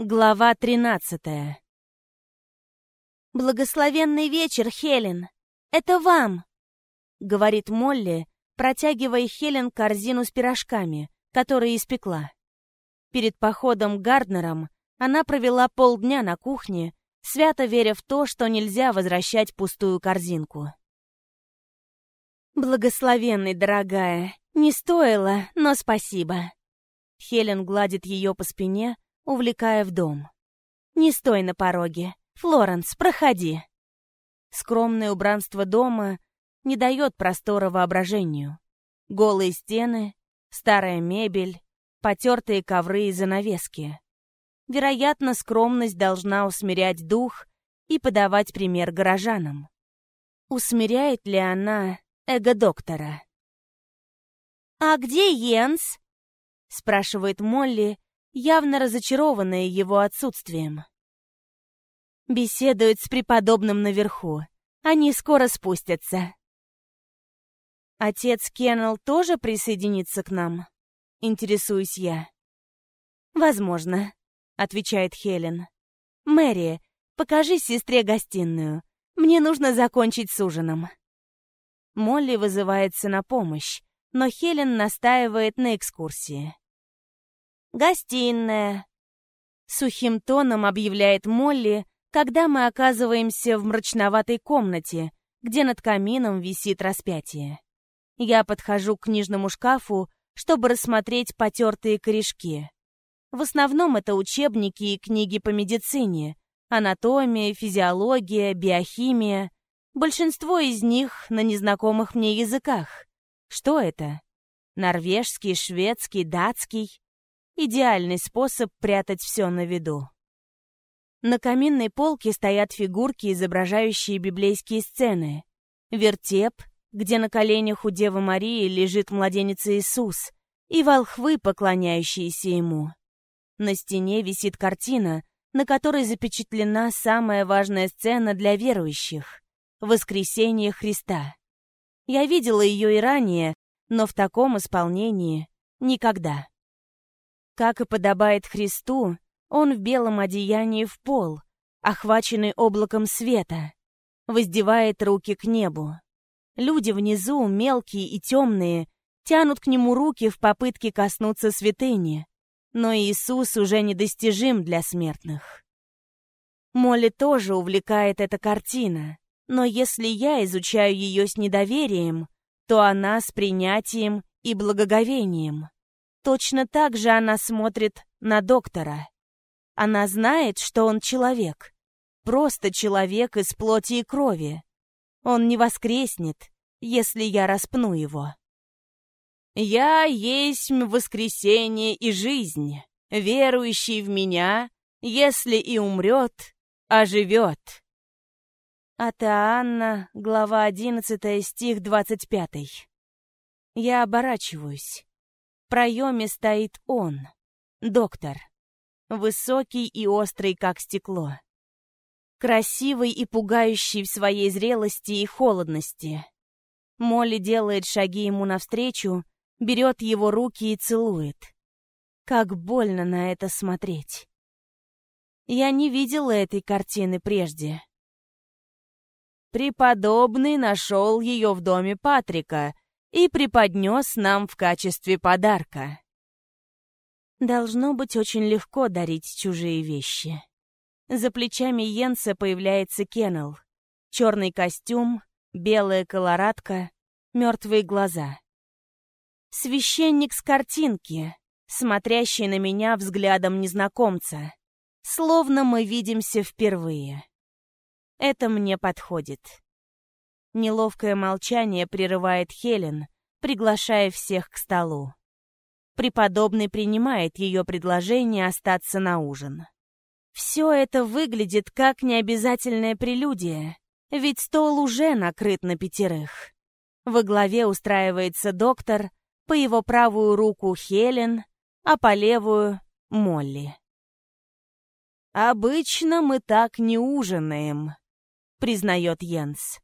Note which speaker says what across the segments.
Speaker 1: Глава тринадцатая. «Благословенный вечер, Хелен! Это вам!» — говорит Молли, протягивая Хелен корзину с пирожками, которые испекла. Перед походом к Гарднерам она провела полдня на кухне, свято веря в то, что нельзя возвращать пустую корзинку. «Благословенный, дорогая, не стоило, но спасибо». Хелен гладит ее по спине, увлекая в дом. «Не стой на пороге. Флоренс, проходи!» Скромное убранство дома не дает простора воображению. Голые стены, старая мебель, потертые ковры и занавески. Вероятно, скромность должна усмирять дух и подавать пример горожанам. Усмиряет ли она эго доктора? «А где Йенс?» — спрашивает Молли, явно разочарованная его отсутствием. Беседует с преподобным наверху. Они скоро спустятся. Отец Кеннел тоже присоединится к нам? Интересуюсь я. Возможно, отвечает Хелен. Мэри, покажи сестре гостиную. Мне нужно закончить с ужином. Молли вызывается на помощь, но Хелен настаивает на экскурсии. «Гостиная», — сухим тоном объявляет Молли, когда мы оказываемся в мрачноватой комнате, где над камином висит распятие. Я подхожу к книжному шкафу, чтобы рассмотреть потертые корешки. В основном это учебники и книги по медицине, анатомия, физиология, биохимия. Большинство из них на незнакомых мне языках. Что это? Норвежский, шведский, датский? Идеальный способ прятать все на виду. На каминной полке стоят фигурки, изображающие библейские сцены. Вертеп, где на коленях у Девы Марии лежит младенец Иисус, и волхвы, поклоняющиеся ему. На стене висит картина, на которой запечатлена самая важная сцена для верующих — Воскресение Христа. Я видела ее и ранее, но в таком исполнении никогда. Как и подобает Христу, он в белом одеянии в пол, охваченный облаком света, воздевает руки к небу. Люди внизу, мелкие и темные, тянут к нему руки в попытке коснуться святыни, но Иисус уже недостижим для смертных. Молли тоже увлекает эта картина, но если я изучаю ее с недоверием, то она с принятием и благоговением. Точно так же она смотрит на доктора. Она знает, что он человек. Просто человек из плоти и крови. Он не воскреснет, если я распну его. «Я есть воскресение и жизнь. Верующий в меня, если и умрет, оживет». От Иоанна, глава 11, стих 25. Я оборачиваюсь проеме стоит он, доктор. Высокий и острый, как стекло. Красивый и пугающий в своей зрелости и холодности. Молли делает шаги ему навстречу, берет его руки и целует. Как больно на это смотреть. Я не видела этой картины прежде. Преподобный нашел ее в доме Патрика и преподнес нам в качестве подарка. Должно быть очень легко дарить чужие вещи. За плечами Йенса появляется Кеннел. Черный костюм, белая колорадка, мертвые глаза. Священник с картинки, смотрящий на меня взглядом незнакомца. Словно мы видимся впервые. Это мне подходит. Неловкое молчание прерывает Хелен, приглашая всех к столу. Преподобный принимает ее предложение остаться на ужин. Все это выглядит как необязательная прелюдия, ведь стол уже накрыт на пятерых. Во главе устраивается доктор, по его правую руку Хелен, а по левую — Молли. «Обычно мы так не ужинаем», — признает Йенс.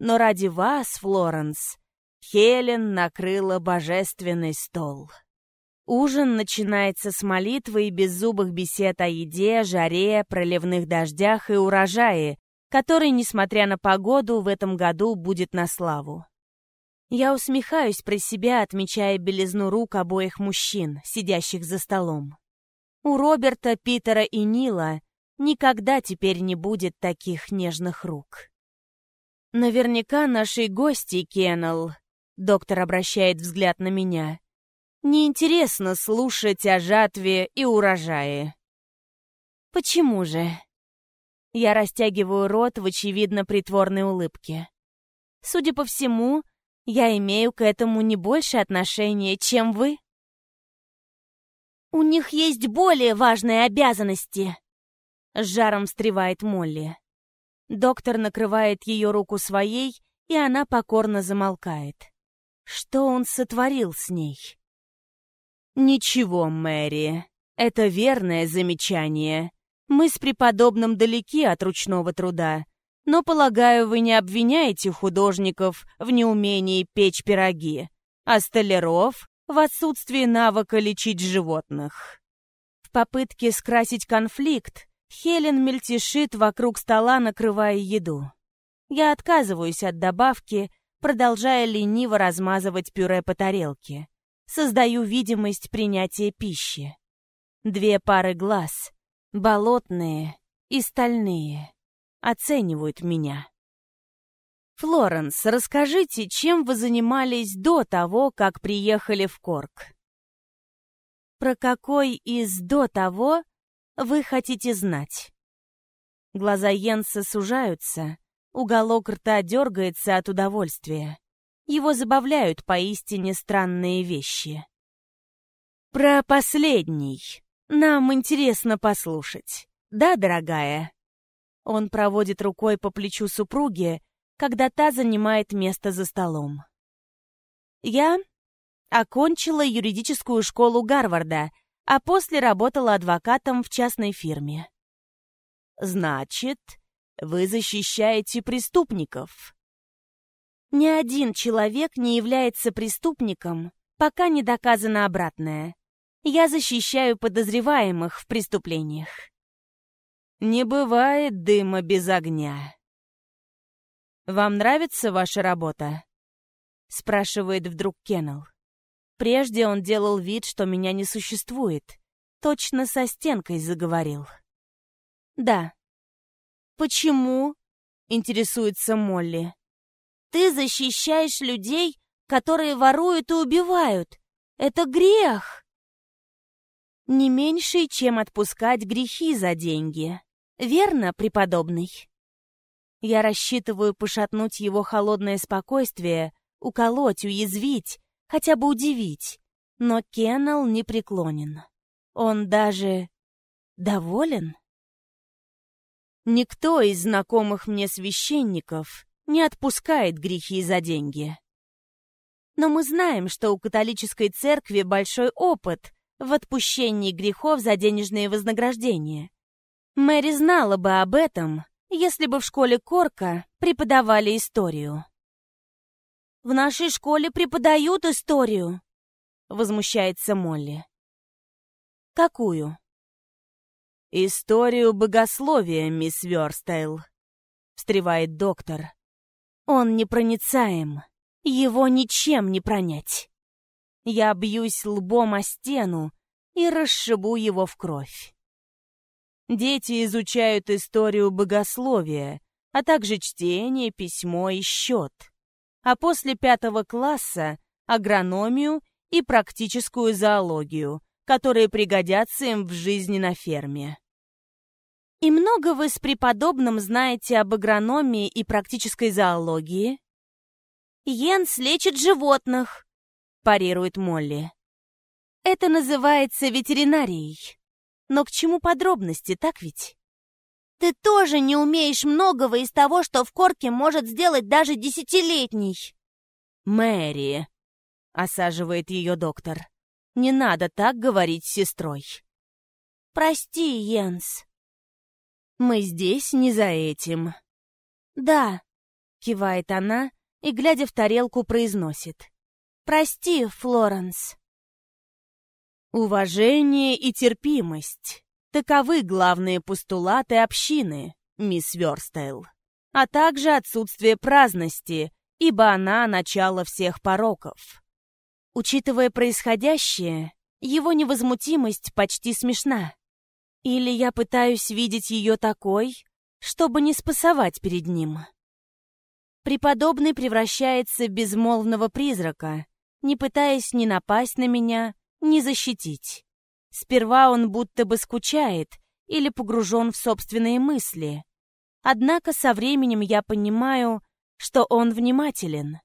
Speaker 1: Но ради вас, Флоренс, Хелен накрыла божественный стол. Ужин начинается с молитвы и беззубых бесед о еде, жаре, проливных дождях и урожае, который, несмотря на погоду, в этом году будет на славу. Я усмехаюсь про себя, отмечая белизну рук обоих мужчин, сидящих за столом. У Роберта, Питера и Нила никогда теперь не будет таких нежных рук. Наверняка наши гости, Кеннел, доктор обращает взгляд на меня, неинтересно слушать о жатве и урожае. Почему же? Я растягиваю рот в очевидно притворной улыбке. Судя по всему, я имею к этому не больше отношения, чем вы. У них есть более важные обязанности. С жаром встревает Молли. Доктор накрывает ее руку своей, и она покорно замолкает. Что он сотворил с ней? «Ничего, Мэри, это верное замечание. Мы с преподобным далеки от ручного труда, но, полагаю, вы не обвиняете художников в неумении печь пироги, а столяров в отсутствии навыка лечить животных. В попытке скрасить конфликт Хелен мельтешит вокруг стола, накрывая еду. Я отказываюсь от добавки, продолжая лениво размазывать пюре по тарелке. Создаю видимость принятия пищи. Две пары глаз, болотные и стальные оценивают меня. Флоренс, расскажите, чем вы занимались до того, как приехали в Корк? Про какой из до того вы хотите знать? Глаза Йенса сужаются, уголок рта дергается от удовольствия. Его забавляют поистине странные вещи. Про последний. Нам интересно послушать. Да, дорогая? Он проводит рукой по плечу супруги, когда та занимает место за столом. Я окончила юридическую школу Гарварда, а после работала адвокатом в частной фирме. Значит, вы защищаете преступников. Ни один человек не является преступником, пока не доказано обратное. Я защищаю подозреваемых в преступлениях. Не бывает дыма без огня. «Вам нравится ваша работа?» — спрашивает вдруг Кеннел. Прежде он делал вид, что меня не существует. Точно со стенкой заговорил. «Да». «Почему?» — интересуется Молли. «Ты защищаешь людей, которые воруют и убивают. Это грех!» «Не меньший, чем отпускать грехи за деньги», Верно, преподобный? Я рассчитываю пошатнуть его холодное спокойствие, уколоть, уязвить, хотя бы удивить. Но Кеннел не преклонен. Он даже доволен. Никто из знакомых мне священников не отпускает грехи за деньги. Но мы знаем, что у католической церкви большой опыт в отпущении грехов за денежные вознаграждения. Мэри знала бы об этом, если бы в школе Корка преподавали историю. «В нашей школе преподают историю», — возмущается Молли. «Какую?» «Историю богословия, мисс Верстейл», — встревает доктор. «Он непроницаем. Его ничем не пронять. Я бьюсь лбом о стену и расшибу его в кровь. Дети изучают историю богословия, а также чтение, письмо и счет. А после пятого класса — агрономию и практическую зоологию, которые пригодятся им в жизни на ферме. И много вы с преподобным знаете об агрономии и практической зоологии? Йенс лечит животных, парирует Молли. Это называется ветеринарией. Но к чему подробности, так ведь? Ты тоже не умеешь многого из того, что в корке может сделать даже десятилетний. Мэри, осаживает ее доктор. Не надо так говорить с сестрой. Прости, Йенс. Мы здесь не за этим. Да, кивает она и, глядя в тарелку, произносит. Прости, Флоренс. Уважение и терпимость — таковы главные постулаты общины, мисс Верстейл, а также отсутствие праздности, ибо она — начало всех пороков. Учитывая происходящее, его невозмутимость почти смешна. Или я пытаюсь видеть ее такой, чтобы не спасовать перед ним. Преподобный превращается в безмолвного призрака, не пытаясь ни напасть на меня, ни защитить. Сперва он будто бы скучает или погружен в собственные мысли. Однако со временем я понимаю, что он внимателен,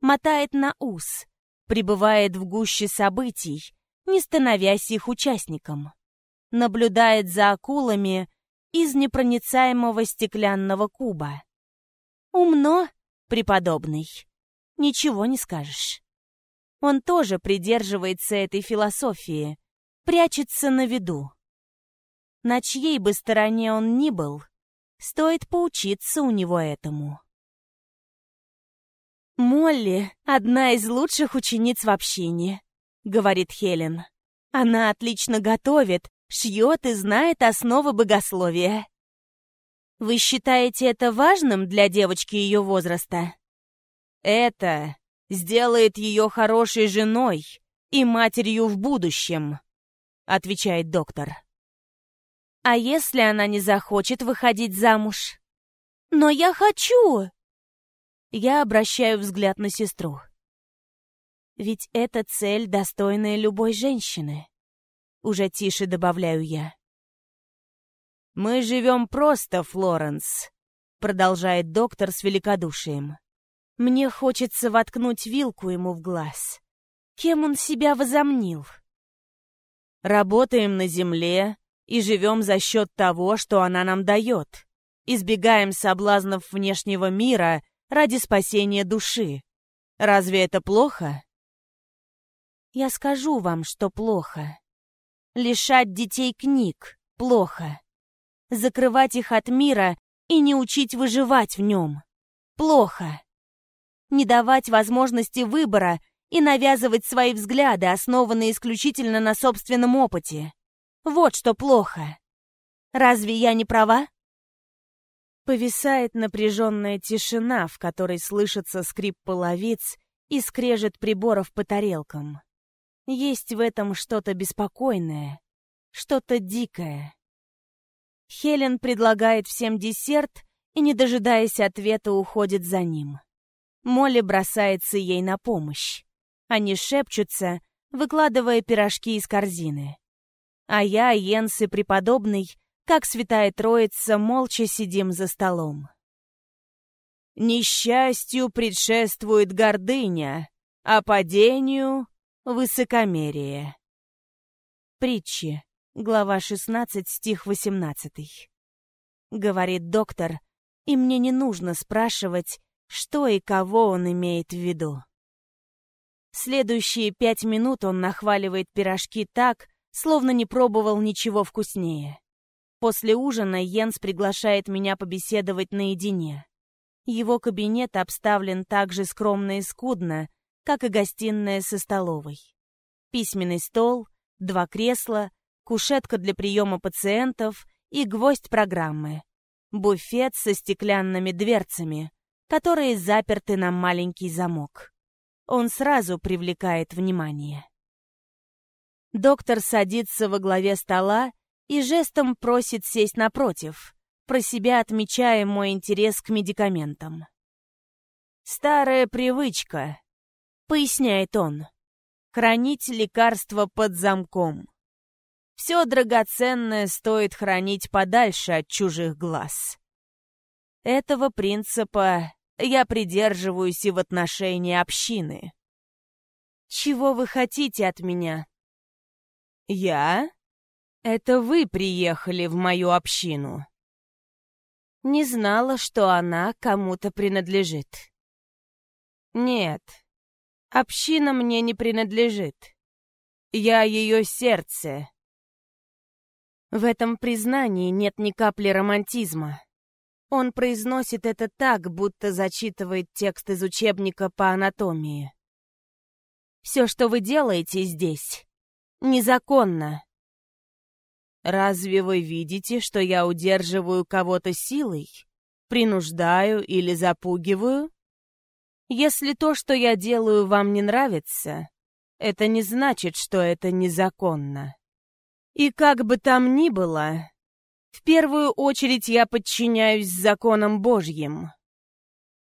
Speaker 1: мотает на ус, пребывает в гуще событий, не становясь их участником, наблюдает за акулами из непроницаемого стеклянного куба. Умно, преподобный, ничего не скажешь. Он тоже придерживается этой философии, прячется на виду. На чьей бы стороне он ни был, стоит поучиться у него этому. «Молли — одна из лучших учениц в общине», — говорит Хелен. «Она отлично готовит, шьет и знает основы богословия». «Вы считаете это важным для девочки ее возраста?» «Это сделает ее хорошей женой и матерью в будущем», — отвечает доктор. «А если она не захочет выходить замуж?» «Но я хочу!» Я обращаю взгляд на сестру. Ведь это цель, достойная любой женщины. Уже тише добавляю я. «Мы живем просто, Флоренс», — продолжает доктор с великодушием. Мне хочется воткнуть вилку ему в глаз. Кем он себя возомнил? Работаем на земле и живем за счет того, что она нам дает. Избегаем соблазнов внешнего мира ради спасения души. Разве это плохо? Я скажу вам, что плохо. Лишать детей книг — плохо. Закрывать их от мира и не учить выживать в нем — плохо не давать возможности выбора и навязывать свои взгляды, основанные исключительно на собственном опыте. Вот что плохо. Разве я не права? Повисает напряженная тишина, в которой слышится скрип половиц и скрежет приборов по тарелкам. Есть в этом что-то беспокойное, что-то дикое. Хелен предлагает всем десерт и, не дожидаясь ответа, уходит за ним. Молли бросается ей на помощь. Они шепчутся, выкладывая пирожки из корзины. А я, Йенс и преподобный, как святая троица, молча сидим за столом. Несчастью предшествует гордыня, а падению — высокомерие. Притчи, глава 16, стих 18. Говорит доктор, и мне не нужно спрашивать, что и кого он имеет в виду. Следующие пять минут он нахваливает пирожки так, словно не пробовал ничего вкуснее. После ужина Йенс приглашает меня побеседовать наедине. Его кабинет обставлен так же скромно и скудно, как и гостиная со столовой. Письменный стол, два кресла, кушетка для приема пациентов и гвоздь программы. Буфет со стеклянными дверцами, которые заперты на маленький замок. Он сразу привлекает внимание. Доктор садится во главе стола и жестом просит сесть напротив, про себя отмечая мой интерес к медикаментам. «Старая привычка», — поясняет он, — «хранить лекарства под замком. Все драгоценное стоит хранить подальше от чужих глаз. Этого принципа я придерживаюсь и в отношении общины. Чего вы хотите от меня? Я? Это вы приехали в мою общину. Не знала, что она кому-то принадлежит. Нет, община мне не принадлежит. Я ее сердце. В этом признании нет ни капли романтизма. Он произносит это так, будто зачитывает текст из учебника по анатомии. «Все, что вы делаете здесь, незаконно. Разве вы видите, что я удерживаю кого-то силой, принуждаю или запугиваю? Если то, что я делаю, вам не нравится, это не значит, что это незаконно. И как бы там ни было, в первую очередь я подчиняюсь законам Божьим.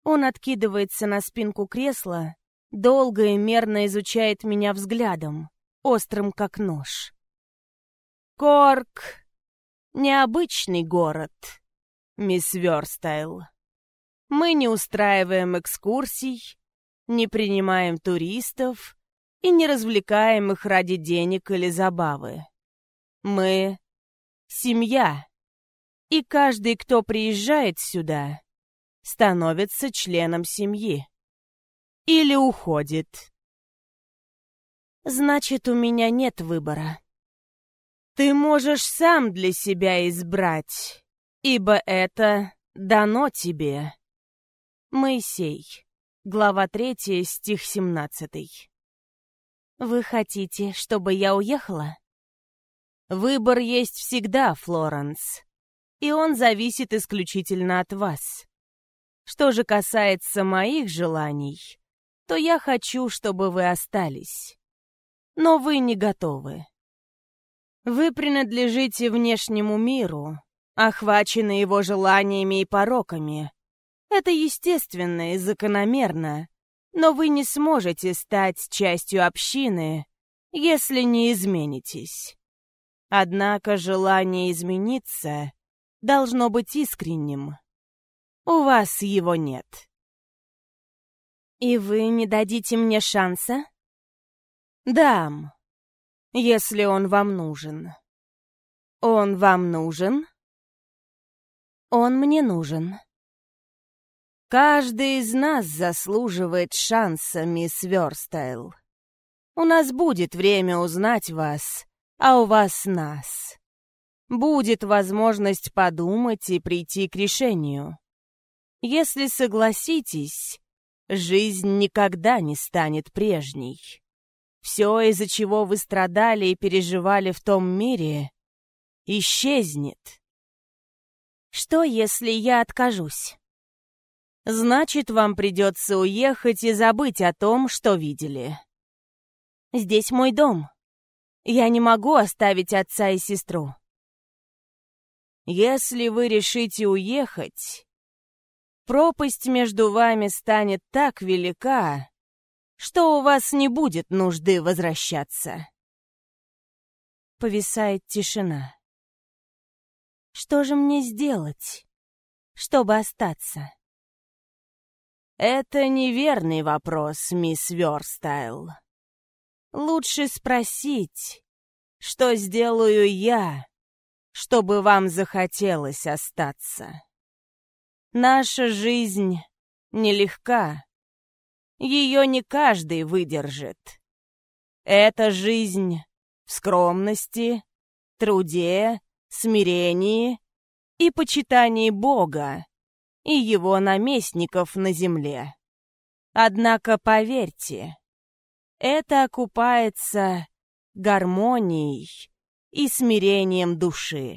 Speaker 1: Он откидывается на спинку кресла, долго и мерно изучает меня взглядом, острым как нож. Корк — необычный город, мисс Верстайл. Мы не устраиваем экскурсий, не принимаем туристов и не развлекаем их ради денег или забавы. Мы — семья, и каждый, кто приезжает сюда, становится членом семьи. Или уходит. Значит, у меня нет выбора. Ты можешь сам для себя избрать, ибо это дано тебе. Моисей, глава 3, стих 17. Вы хотите, чтобы я уехала? Выбор есть всегда, Флоренс, и он зависит исключительно от вас. Что же касается моих желаний, то я хочу, чтобы вы остались. Но вы не готовы. Вы принадлежите внешнему миру, охвачены его желаниями и пороками. Это естественно и закономерно, но вы не сможете стать частью общины, если не изменитесь. Однако желание измениться должно быть искренним. У вас его нет. И вы не дадите мне шанса? Дам если он вам нужен. Он вам нужен? Он мне нужен. Каждый из нас заслуживает шанса, мисс Верстайл. У нас будет время узнать вас, а у вас нас. Будет возможность подумать и прийти к решению. Если согласитесь, жизнь никогда не станет прежней. Все, из-за чего вы страдали и переживали в том мире, исчезнет. Что, если я откажусь? Значит, вам придется уехать и забыть о том, что видели. Здесь мой дом. Я не могу оставить отца и сестру. Если вы решите уехать, пропасть между вами станет так велика, что у вас не будет нужды возвращаться. Повисает тишина. Что же мне сделать, чтобы остаться? Это неверный вопрос, мисс Верстайл. Лучше спросить, что сделаю я, чтобы вам захотелось остаться. Наша жизнь нелегка. Ее не каждый выдержит. Это жизнь в скромности, труде, смирении и почитании Бога и его наместников на земле. Однако поверьте, это окупается гармонией и смирением души.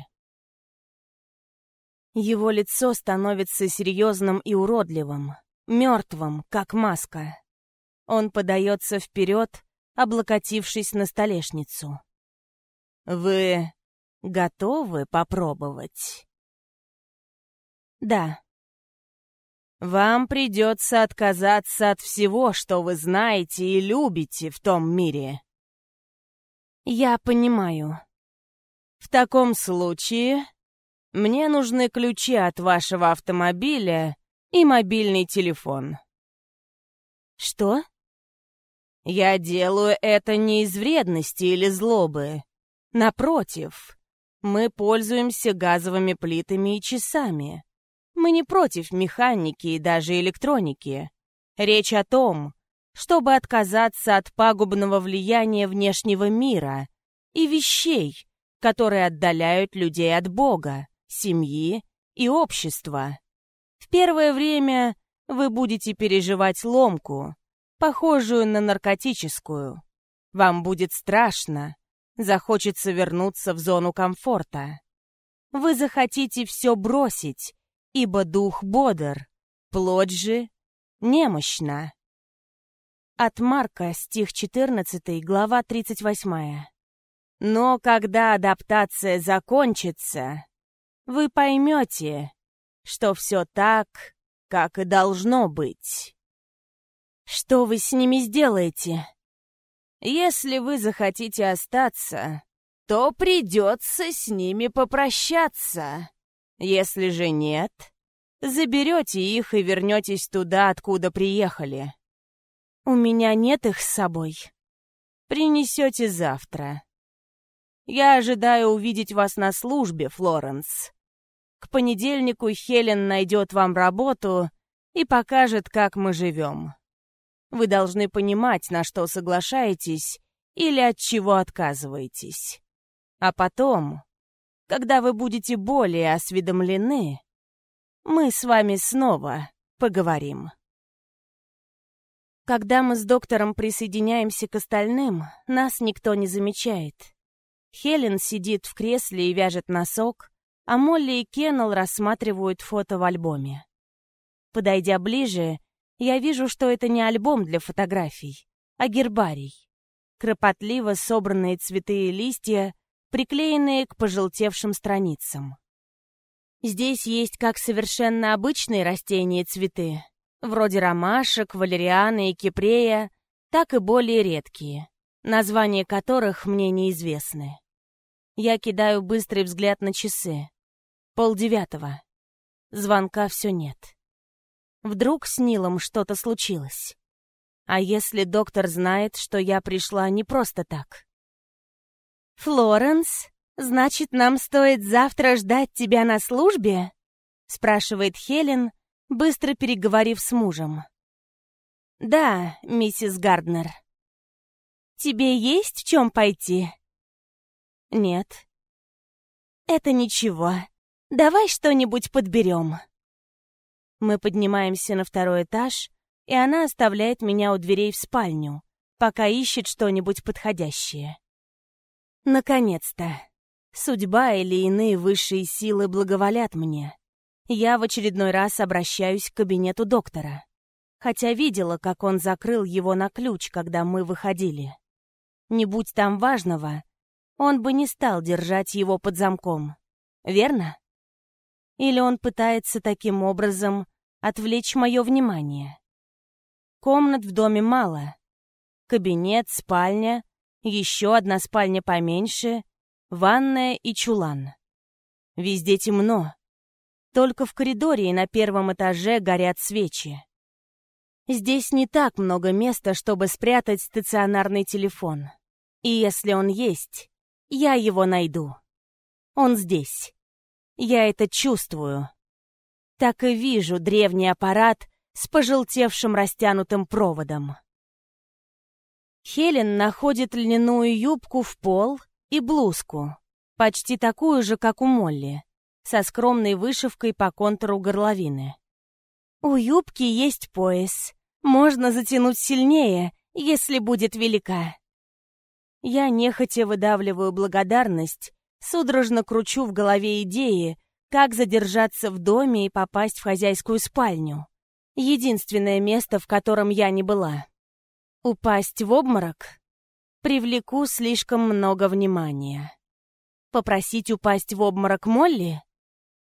Speaker 1: Его лицо становится серьезным и уродливым мертвым, как маска. Он подается вперед, облокотившись на столешницу. «Вы готовы попробовать?» «Да». «Вам придется отказаться от всего, что вы знаете и любите в том мире». «Я понимаю». «В таком случае мне нужны ключи от вашего автомобиля и мобильный телефон. Что? Я делаю это не из вредности или злобы. Напротив, мы пользуемся газовыми плитами и часами. Мы не против механики и даже электроники. Речь о том, чтобы отказаться от пагубного влияния внешнего мира и вещей, которые отдаляют людей от Бога, семьи и общества. В первое время вы будете переживать ломку, похожую на наркотическую. Вам будет страшно, захочется вернуться в зону комфорта. Вы захотите все бросить, ибо дух бодр, плоть же немощна. От Марка, стих 14, глава 38. Но когда адаптация закончится, вы поймете, что все так, как и должно быть. Что вы с ними сделаете? Если вы захотите остаться, то придется с ними попрощаться. Если же нет, заберете их и вернетесь туда, откуда приехали. У меня нет их с собой. Принесете завтра. Я ожидаю увидеть вас на службе, Флоренс. К понедельнику Хелен найдет вам работу и покажет, как мы живем. Вы должны понимать, на что соглашаетесь или от чего отказываетесь. А потом, когда вы будете более осведомлены, мы с вами снова поговорим. Когда мы с доктором присоединяемся к остальным, нас никто не замечает. Хелен сидит в кресле и вяжет носок, а Молли и Кеннел рассматривают фото в альбоме. Подойдя ближе, я вижу, что это не альбом для фотографий, а гербарий. Кропотливо собранные цветы и листья, приклеенные к пожелтевшим страницам. Здесь есть как совершенно обычные растения и цветы, вроде ромашек, валерианы и кипрея, так и более редкие, названия которых мне неизвестны. Я кидаю быстрый взгляд на часы. Полдевятого. Звонка все нет. Вдруг с Нилом что-то случилось. А если доктор знает, что я пришла не просто так? «Флоренс, значит, нам стоит завтра ждать тебя на службе?» спрашивает Хелен, быстро переговорив с мужем. «Да, миссис Гарднер». «Тебе есть в чем пойти?» «Нет». «Это ничего. Давай что-нибудь подберем». Мы поднимаемся на второй этаж, и она оставляет меня у дверей в спальню, пока ищет что-нибудь подходящее. Наконец-то. Судьба или иные высшие силы благоволят мне. Я в очередной раз обращаюсь к кабинету доктора. Хотя видела, как он закрыл его на ключ, когда мы выходили. Не будь там важного, он бы не стал держать его под замком. Верно? Или он пытается таким образом отвлечь мое внимание? Комнат в доме мало. Кабинет, спальня, еще одна спальня поменьше, ванная и чулан. Везде темно. Только в коридоре и на первом этаже горят свечи. Здесь не так много места, чтобы спрятать стационарный телефон. И если он есть, я его найду. Он здесь. Я это чувствую. Так и вижу древний аппарат с пожелтевшим растянутым проводом. Хелен находит льняную юбку в пол и блузку, почти такую же, как у Молли со скромной вышивкой по контуру горловины. У юбки есть пояс. Можно затянуть сильнее, если будет велика. Я нехотя выдавливаю благодарность, судорожно кручу в голове идеи, как задержаться в доме и попасть в хозяйскую спальню. Единственное место, в котором я не была. Упасть в обморок? Привлеку слишком много внимания. Попросить упасть в обморок Молли?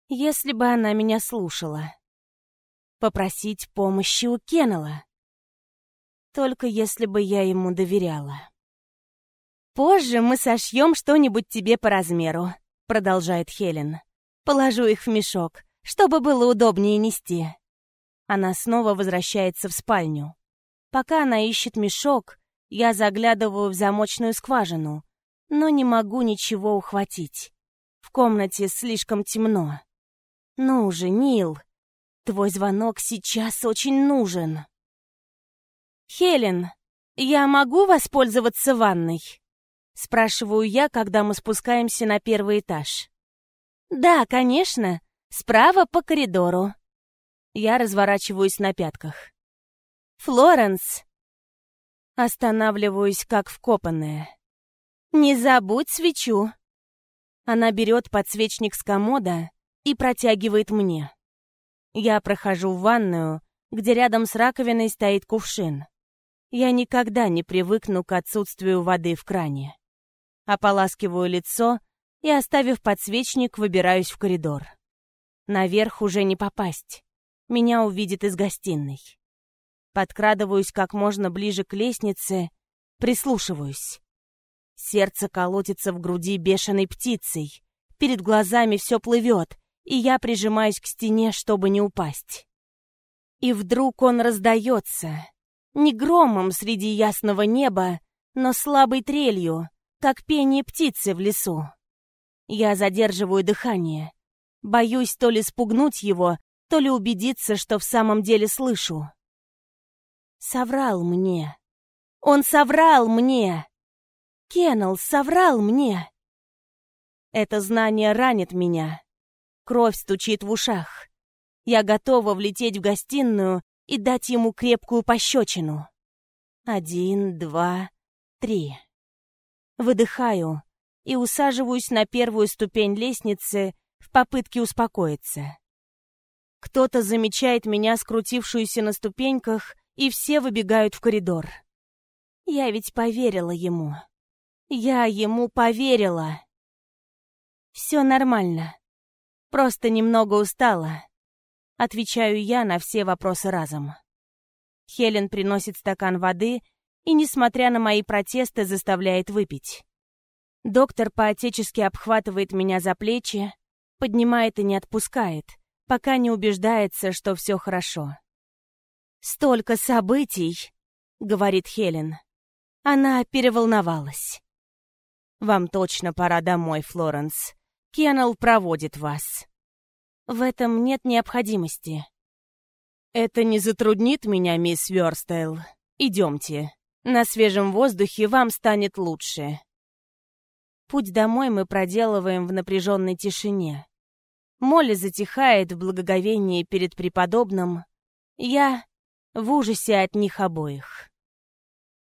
Speaker 1: если бы она меня слушала. Попросить помощи у Кеннела. Только если бы я ему доверяла. «Позже мы сошьем что-нибудь тебе по размеру», — продолжает Хелен. «Положу их в мешок, чтобы было удобнее нести». Она снова возвращается в спальню. Пока она ищет мешок, я заглядываю в замочную скважину, но не могу ничего ухватить. В комнате слишком темно. «Ну же, Нил, твой звонок сейчас очень нужен». «Хелен, я могу воспользоваться ванной?» Спрашиваю я, когда мы спускаемся на первый этаж. «Да, конечно. Справа по коридору». Я разворачиваюсь на пятках. «Флоренс!» Останавливаюсь, как вкопанная. «Не забудь свечу!» Она берет подсвечник с комода и протягивает мне. Я прохожу в ванную, где рядом с раковиной стоит кувшин. Я никогда не привыкну к отсутствию воды в кране. Ополаскиваю лицо и, оставив подсвечник, выбираюсь в коридор. Наверх уже не попасть. Меня увидит из гостиной. Подкрадываюсь как можно ближе к лестнице, прислушиваюсь. Сердце колотится в груди бешеной птицей. Перед глазами все плывет, и я прижимаюсь к стене, чтобы не упасть. И вдруг он раздается. Не громом среди ясного неба, но слабой трелью, как пение птицы в лесу. Я задерживаю дыхание. Боюсь то ли спугнуть его, то ли убедиться, что в самом деле слышу. Соврал мне. Он соврал мне. Кеннел соврал мне. Это знание ранит меня. Кровь стучит в ушах. Я готова влететь в гостиную и дать ему крепкую пощечину. Один, два, три. Выдыхаю и усаживаюсь на первую ступень лестницы в попытке успокоиться. Кто-то замечает меня, скрутившуюся на ступеньках, и все выбегают в коридор. Я ведь поверила ему. Я ему поверила. Все нормально. Просто немного устала. Отвечаю я на все вопросы разом. Хелен приносит стакан воды и, несмотря на мои протесты, заставляет выпить. Доктор поотечески обхватывает меня за плечи, поднимает и не отпускает, пока не убеждается, что все хорошо. «Столько событий!» — говорит Хелен. Она переволновалась. «Вам точно пора домой, Флоренс. Кеннел проводит вас». В этом нет необходимости. Это не затруднит меня, мисс Вёрстейл. Идемте. На свежем воздухе вам станет лучше. Путь домой мы проделываем в напряженной тишине. Молли затихает в благоговении перед преподобным. Я в ужасе от них обоих.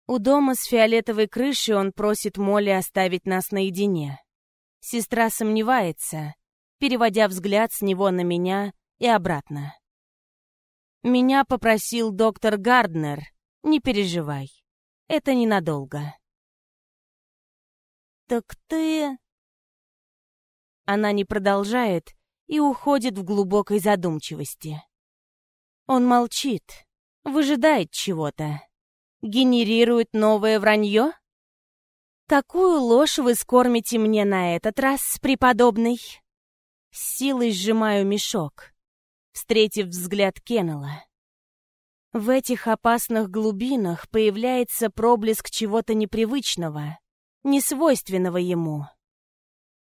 Speaker 1: У дома с фиолетовой крышей он просит Молли оставить нас наедине. Сестра сомневается, переводя взгляд с него на меня и обратно. Меня попросил доктор Гарднер. Не переживай. Это ненадолго. «Так ты...» Она не продолжает и уходит в глубокой задумчивости. Он молчит, выжидает чего-то. Генерирует новое вранье? Какую ложь вы скормите мне на этот раз, преподобный? С силой сжимаю мешок, встретив взгляд Кеннела. В этих опасных глубинах появляется проблеск чего-то непривычного, несвойственного ему.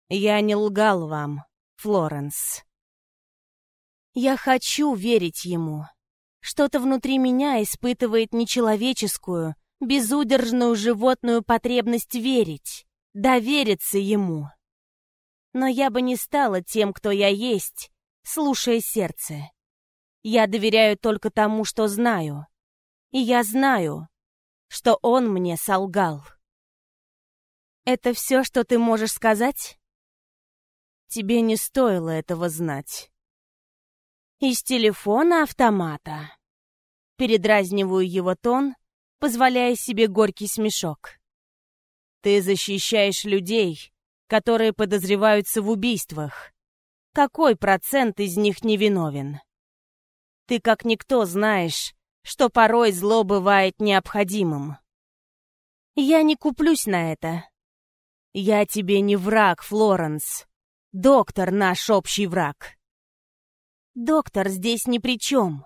Speaker 1: Я не лгал вам, Флоренс. Я хочу верить ему. Что-то внутри меня испытывает нечеловеческую, безудержную животную потребность верить, довериться ему. Но я бы не стала тем, кто я есть, слушая сердце. Я доверяю только тому, что знаю. И я знаю, что он мне солгал. Это все, что ты можешь сказать? Тебе не стоило этого знать. Из телефона автомата. Передразниваю его тон, позволяя себе горький смешок. Ты защищаешь людей, которые подозреваются в убийствах. Какой процент из них невиновен? Ты как никто знаешь, что порой зло бывает необходимым. Я не куплюсь на это. Я тебе не враг, Флоренс. Доктор наш общий враг. Доктор здесь ни при чем.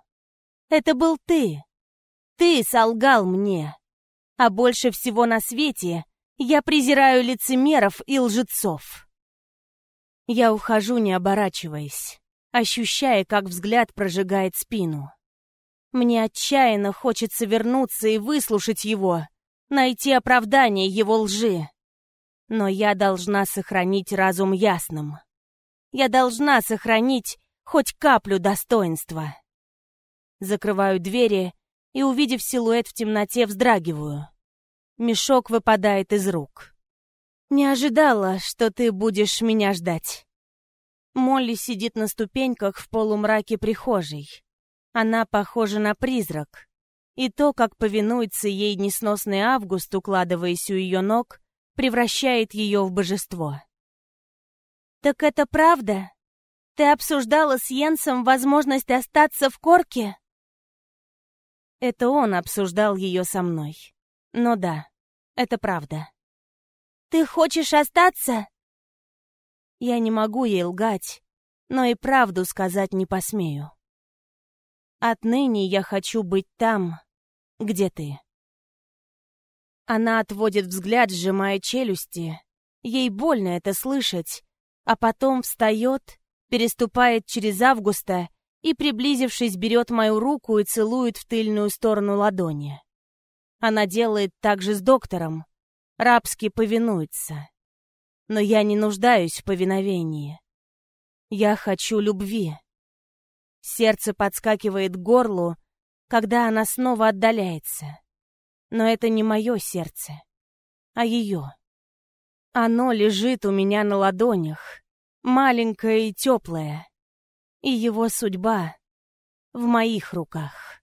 Speaker 1: Это был ты. Ты солгал мне. А больше всего на свете я презираю лицемеров и лжецов. Я ухожу, не оборачиваясь, ощущая, как взгляд прожигает спину. Мне отчаянно хочется вернуться и выслушать его, найти оправдание его лжи. Но я должна сохранить разум ясным. Я должна сохранить хоть каплю достоинства. Закрываю двери и, увидев силуэт в темноте, вздрагиваю. Мешок выпадает из рук. Не ожидала, что ты будешь меня ждать. Молли сидит на ступеньках в полумраке прихожей. Она похожа на призрак. И то, как повинуется ей несносный Август, укладываясь у ее ног, превращает ее в божество. «Так это правда? Ты обсуждала с Йенсом возможность остаться в корке?» Это он обсуждал ее со мной. Но да, это правда. «Ты хочешь остаться?» Я не могу ей лгать, но и правду сказать не посмею. Отныне я хочу быть там, где ты. Она отводит взгляд, сжимая челюсти. Ей больно это слышать, а потом встает, переступает через Августа и, приблизившись, берет мою руку и целует в тыльную сторону ладони. Она делает так же с доктором, рабски повинуется. Но я не нуждаюсь в повиновении. Я хочу любви. Сердце подскакивает к горлу, когда она снова отдаляется. Но это не мое сердце, а ее. Оно лежит у меня на ладонях, маленькое и теплое. И его судьба в моих руках.